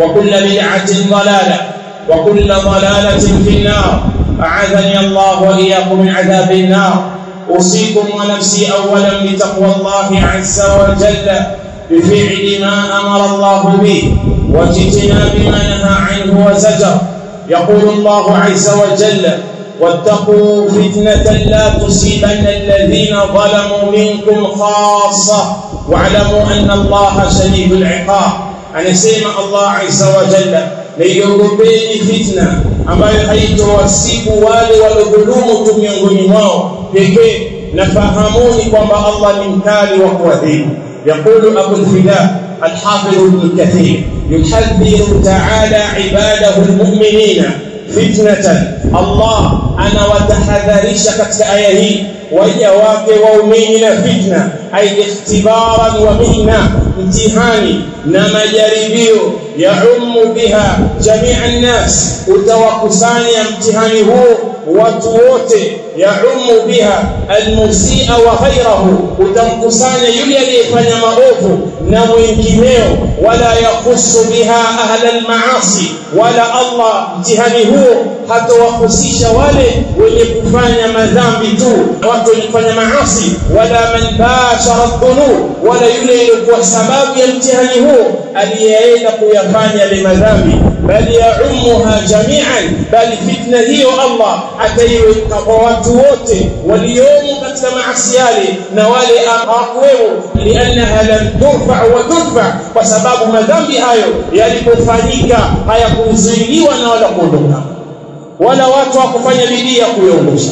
وكل بدعة ضلالة وكل ضلالة في النار. أعاذني الله وإياكم من عذاب النار. أوصيكم ونفسي أولا بتقوى الله عز وجل بفعل ما أمر الله به واجتناب ما نهى عنه وزجر. يقول الله عز وجل واتقوا فتنة لا تصيبن الذين ظلموا منكم خاصة واعلموا أن الله شديد العقاب. Anasema Allah azza wa jalla naiogopeni fitna ambayo haitowasibu wale waliodhulumu tu miongoni mwao pekee na fahamuni kwamba Allah ni mkali wa kuadhibu يقول أبو الفداء الحافظ ابن كثير يحذر تعالى عباده المؤمنين فتنة الله أنا وتحذرش كتك آيه waja wake waumini na fitna ay ikhtibaran wa mihna mtihani na majaribio yaumu biha jamia nnas utawakusanya mtihani huo watu wote yaumu biha almusia wa ghairahu utamkusanya yule aliyefanya maovu na wengineo wala yakhusu biha ahla almaasi wala Allah mtihani huo hatawahusisha wale wenye kufanya madhambi tu watu wenye kufanya maasi wala man bashara dhunub wala yule ilikuwa sababu ya mtihani huo aliyeenda kuyafanya yale madhambi. Bali yaumuha jami'an bali fitna hiyo Allah ataiweka kwa watu wote waliomo katika maasi yale na wale hawakuwemo. Liannaha lam turfa wa turfa kwa sababu madhambi hayo yalipofanyika hayakuzuiliwa na wala kuondoka wala watu hawakufanya bidii ya kuiongoza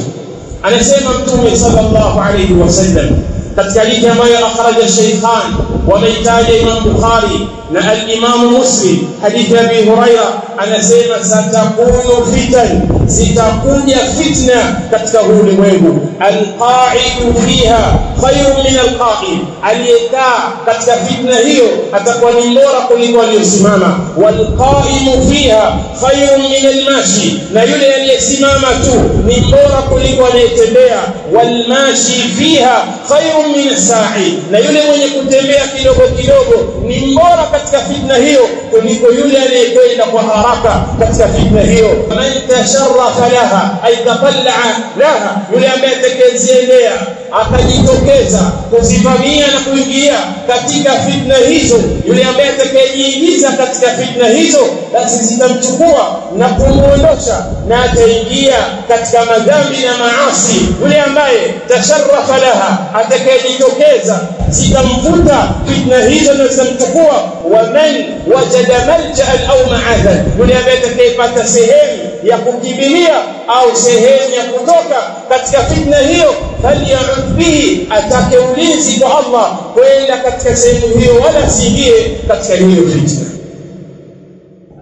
anasema mtume sallallahu alayhi wasallam katika hadithi ambayo akhraja shaykhan wameitaja Imam Bukhari na al-Imam Muslim hadithi ya Abi Huraira anasema satakunu fitan zitakuja fitna katika huu ulimwengu. Alqa'idu fiha khayrun min alqaid. Aliyekaa katika fitna hiyo atakuwa ni bora kuliko aliyosimama. Walqa'imu fiha khayrun min almashi. Na yule aliyesimama tu ni bora kuliko aliyetembea walmashi fiha khayrun min as-sa'i na yule mwenye kutembea kidogo kidogo ni bora katika fitna hiyo kuliko yule aliyekwenda kwa haraka katika fitna hiyo. Man tasharrafa laha ay tafallaa laha yule ambaye atakayeziendea akajitokeza kuzivamia na kuingia katika fitna hizo. Yule ambaye atakayejiingiza katika fitna hizo basi zitamchukua na kumuondosha na ataingia katika madhambi na maasi. Yule ambaye tasharrafa laha atakayejitokeza zitamvuta fitna hizo na zitamchukua ومن وجد maljaan au maadhan, yule ambaye atakayepata sehemu ya kukimbilia au sehemu ya kutoka katika fitna hiyo, falyaud bihi, atake ulinzi kwa Allah kwenda katika sehemu hiyo, wala siingie katika hiyo fitna.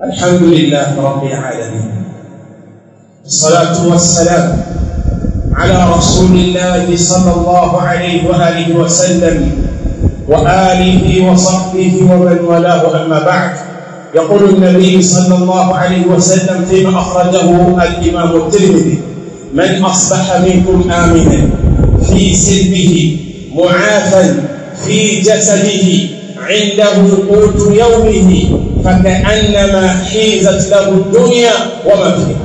Alhamdulillah rabbil alamin, salatu wassalam ala rasulillahi sallallahu alayhi wa alihi wasallam وآله وصحبه ومن والاه أما بعد. يقول النبي صلى الله عليه وسلم فيما أخرجه الإمام الترمذي من أصبح منكم آمنا في سلبه معافى في جسده عنده قوت يومه فكأنما حيزت له الدنيا وما فيها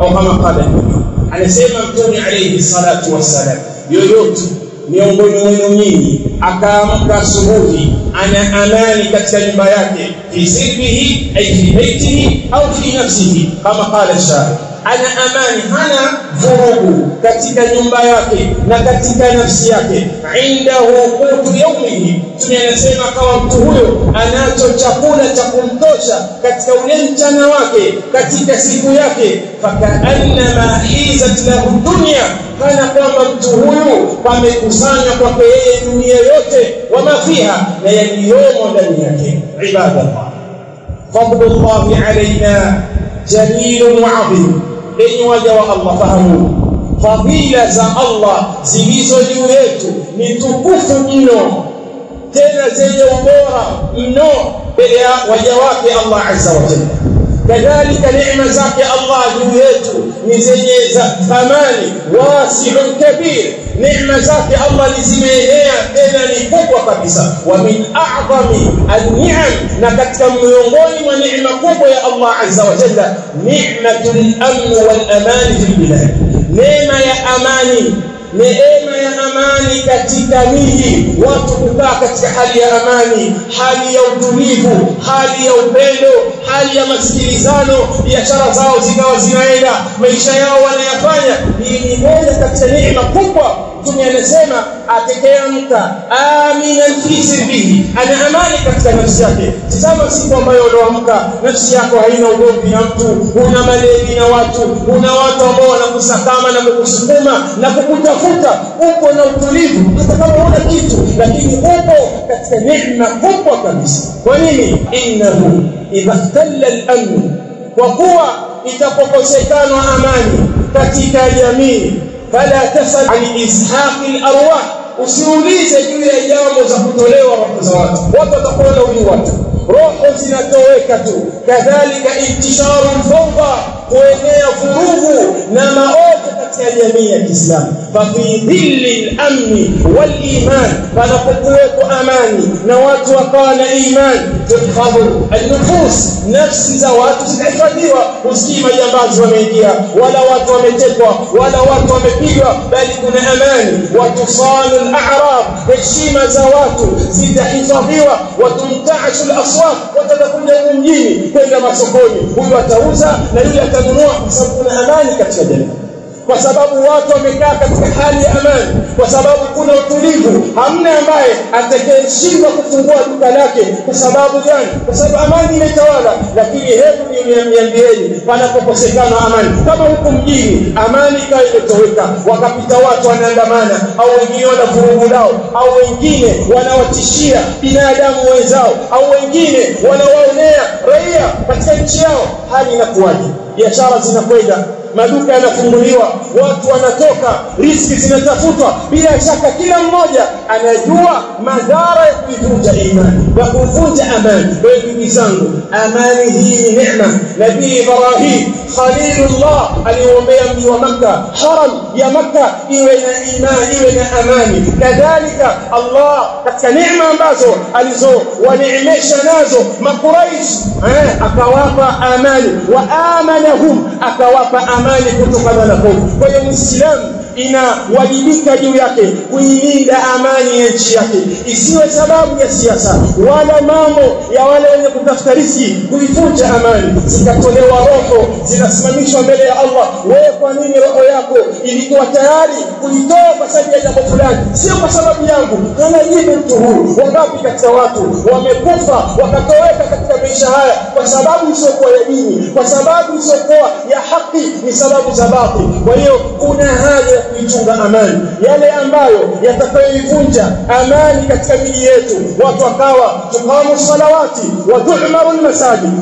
أو كما قال النبي anasema mtume alayhi salatu wassalam yoyote miongoni mwenu nyinyi akaamka asubuhi ana amani katika nyumba yake fi sirrihi ai fi baitihi au fi nafsihi kama qala shair ana amani hana vurugu katika nyumba yake na katika nafsi yake. Indahu qutu yaumihi tunasema anasema kama mtu huyo anacho chakula cha kumtosha katika ule mchana wake katika siku yake. Fakaannama hizat lahu dunya. Kana kwamba mtu huyu pamekusanywa kwake yeye dunia yote wama fiha na yaliyomo ndani yake. Ibadallah. Fadlullahi alaina jalilun wa adhim enyi waja wa Allah fahamu. Fadhila za Allah zilizo juu yetu ni tukufu mno. Tena zenye ubora mno mbele ya waja wake Allah azza wa jalla. Kadhalika neema zake Allah juu yetu ni zenye thamani wasi'un kabir neema zake Allah ni zimeenea tena ni kubwa kabisa. Wa min a'zami an-ni'am na katika miongoni mwa neema kubwa ya Allah azza wa jalla ni'matul amn wal aman fil bilad. Neema ya amani neema ya amani katika miji watu kukaa katika hali ya amani hali ya utulivu hali ya upendo hali ya masikilizano biashara zao zikawa zinaenda maisha yao wanayafanya. Hii ni moja katika neema kubwa mtume anasema atakayeamka aminan fi sirrihi ana amani katika nafsi yake. Tazama siku ambayo unaamka nafsi yako haina ugomvi na mtu. Una malezi na watu. Una watu ambao wanakusakama na kukusukuma na kukutafuta. Uko na utulivu hata kama una kitu lakini uko katika neema kubwa kabisa. Kwa nini? Innahu idha talla al-amn. Kwa kuwa itapokosekana amani katika jamii fala tasal an izhaqi al-arwah. Usiulize juu ya jambo za kutolewa roho za watu. Watu watakuwa na watu. Roho zinatoweka tu. Kadhalika intisharu fawda kuenea vurugu na maovu katika jamii ya Kiislamu. Fa fi dhilli al-amni wal-iman panapokuwepo amani na watu wakawa na iman tuhfadhu an-nufus nafsi za watu zitahifadhiwa usikii majambazi wameingia. Wala watu wametekwa wala watu wamepigwa bali kuna amani. Watusalu al-a'rab heshima za watu zitahifadhiwa. Watumtashu al-aswaq watatakuja mjini kwenda masokoni. Huyu atauza na yule atanunua kwa sababu kuna amani katika jamii kwa sababu watu wamekaa katika hali ya amani. Kwa sababu kuna utulivu. Hamna ambaye atakayeshindwa kufungua duka lake. Kwa sababu gani? Kwa sababu amani imetawala. Lakini hebu niambieni panapokosekana amani. Kama huku mjini amani ikawa imetoweka. Wakapita watu wanaandamana. Au wengine wana vurugu lao au wengine wanawatishia binadamu wenzao. Au wengine wanawaonea raia katika nchi yao. Hali inakuwaje? Biashara zinakwenda maduka yanafunguliwa watu wanatoka riski zinatafutwa. Bila shaka kila mmoja anajua madhara ya kuivunja imani. Ya kuvunja amani ndugu zangu amani hii ni neema. Nabii ibrahim khalilullah aliombea mji wa makka. Haram ya makka iwe na imani iwe na amani. Kadhalika allah katika neema ambazo alizowaneemesha nazo makuraish eh, akawapa amani. Wa amanahum akawapa amani kutokana na hofu. Kwa hiyo muislamu inawajibika juu yake kuilinda amani ya nchi yake. Isiwe sababu ya siasa wala mambo ya wale wenye kutafuta riziki kuivunja amani. Zikatolewa roho zinasimamishwa mbele ya Allah. Wewe kwa nini roho yako ilikuwa tayari kulitoa kwa sababu ya jambo fulani? Sio kwa sababu yangu. Anajibu mtu huyu wangapi katika watu wamekufa wakatoweka maisha haya kwa sababu isiyokuwa ya dini kwa sababu isiyokuwa ya haki ni sababu za batil. Kwa hiyo kuna haja ya kuichunga amani. Yale ambayo yatakayoivunja amani katika miji yetu watu wakawa tukamu salawati wa tu'maru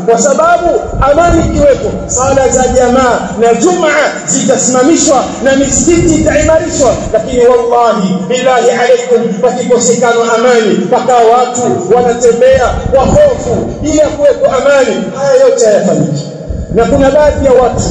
kwa sababu amani ikiwepo sala za jamaa na jumaa zitasimamishwa na misikiti itaimarishwa. Lakini wallahi billahi alaikum pakikosekana amani mpaka watu wanatembea kwa hofu. Bila kuwepo amani. Haya yote hayafanyiki na kuna baadhi ya watu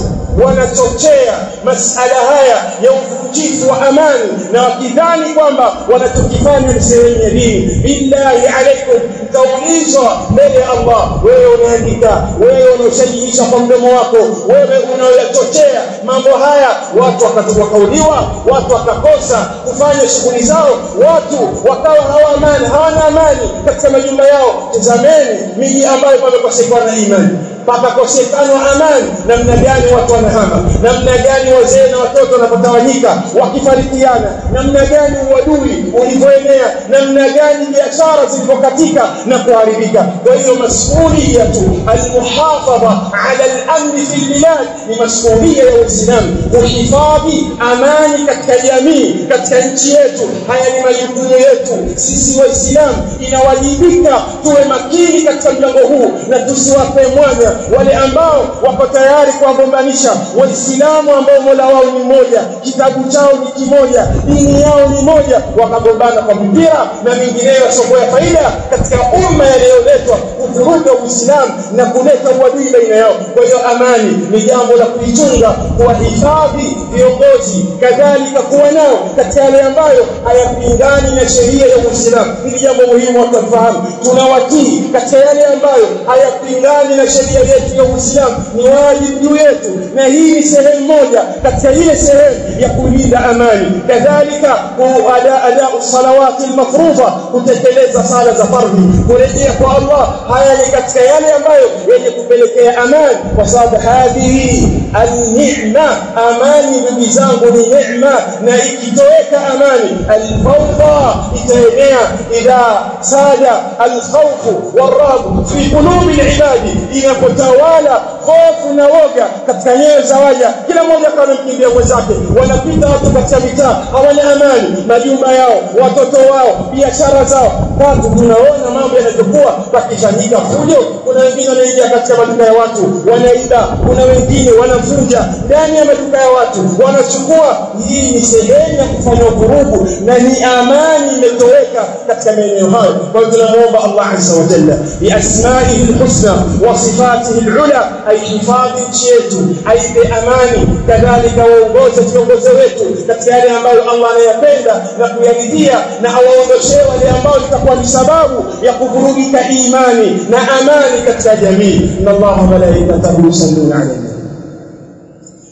wanachochea masala haya ya uvunjifu wa amani na wakidhani kwamba wanachokifanya ni sehemu ya dini. Billahi alaikum utaulizwa mbele ya Allah wewe unaandika wewe unaoshajiisha kwa mdomo wako wewe unaoyachochea mambo haya. Watu wakauliwa watu wakakosa kufanya shughuli zao watu wakawa hawa amani hawana amani katika majumba yao. Tazameni miji ambayo pamekosekana na imani pakakosekana amani. Namna gani watu wanahama? Namna gani wazee na watoto wanapotawanyika wakifarikiana? Namna gani uadui ulivyoenea? Namna gani biashara zilivyokatika na kuharibika? Kwa hiyo masuliyatu almuhafadha ala al-amn fi bilad ni masulia ya Uislamu. Kuhifadhi amani katika jamii katika nchi yetu. Haya ni majukumu yetu. Sisi waislamu inawajibika tuwe makini katika mlango huu na tusiwape mwanya wale ambao wako tayari kuwagombanisha waislamu ambao mola wao ni mmoja kitabu chao ni kimoja dini yao ni moja wakagombana kwa mpira na mingineyo yasiokuwa ya faida katika umma yaliyoletwa kuvuruga uislamu na kuleta uadui baina yao. Kwa hiyo amani ni jambo la kuichunga kuwahifadhi viongozi kadhalika kuwa nao katika yale ambayo hayapingani na sheria ya uislamu. Hili jambo muhimu watafahamu tunawatii katika yale ambayo hayapingani na sheria yetu ya uislamu ni wajibu juu yetu na hii ni sehemu moja katika ile sehemu ya kulinda amani. Kadhalika ada adau salawati almafruḍa kutekeleza sala za fardhi. Kurejea kwa Allah haya ni katika yale ambayo yenye kupelekea amani. Kwa sababu hadhihi an-ni'ma amani ndugu zangu ni neema. Na ikitoweka amani al-fawda itaenea. Idha sada alkhawfu warrabu fi qulubi al-ibadi inapotawala hofu na woga katika nyoyo za waja. Kila mmoja akawa anamkimbia mwenzake. Wanapita watu katika mitaa hawana amani. Majumba yao watoto wao biashara zao. Watu tunaona mambo yanavyokuwa pakifanyika fujo kuna wengine wanaingia katika maduka ya watu wanaiba. Kuna wengine wanavunja. Ndani ya maduka ya watu wanachukua hii ni sehemu ya kufanya vurugu na ni amani imetoweka katika maeneo hayo kwa hiyo tunamuomba Allah azza wa jalla bi asma'ihi alhusna wa sifatihi alula aihifadhi nchi yetu aipe amani kadhalika waongoze viongozi wetu katika yale ambayo Allah anayapenda na kuyaridhia na awaondoshee wale ambao itakuwa ni sababu ya kuvurugika imani na amani katika jamii inna Allaha wa malaikatahu yusalluna alayhi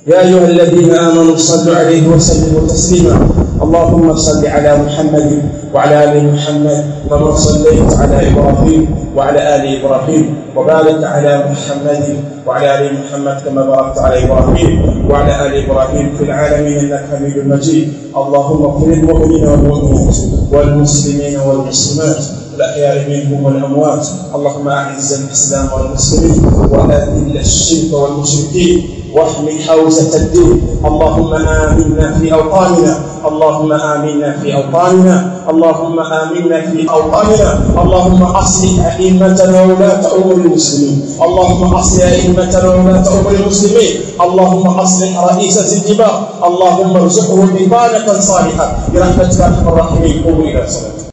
يا أيها الذين آمنوا صلوا عليه وسلموا تسليما اللهم صل على محمد وعلى آل محمد كما صليت على إبراهيم وعلى آل إبراهيم وبارك على محمد وعلى آل محمد كما باركت على إبراهيم وعلى آل إبراهيم في العالمين إنك حميد مجيد. اللهم اغفر للمؤمنين والمؤمنات والمسلمين والمسلمات الأحياء منهم والأموات. اللهم أعز الإسلام والمسلمين وأذل الشرك والمشركين. واحمي حوزة الدين اللهم آمنا في أوطاننا. اللهم آمنا في أوطاننا. اللهم آمنا في أوطاننا. اللهم أصلح أئمتنا ولاة أمور المسلمين. اللهم أصلح أئمتنا ولاة أمور المسلمين. اللهم أصلح رئيس زنجبار اللهم ارزقه بطانة صالحة برحمتك أرحم الراحمين. قوموا إلى الصلاة.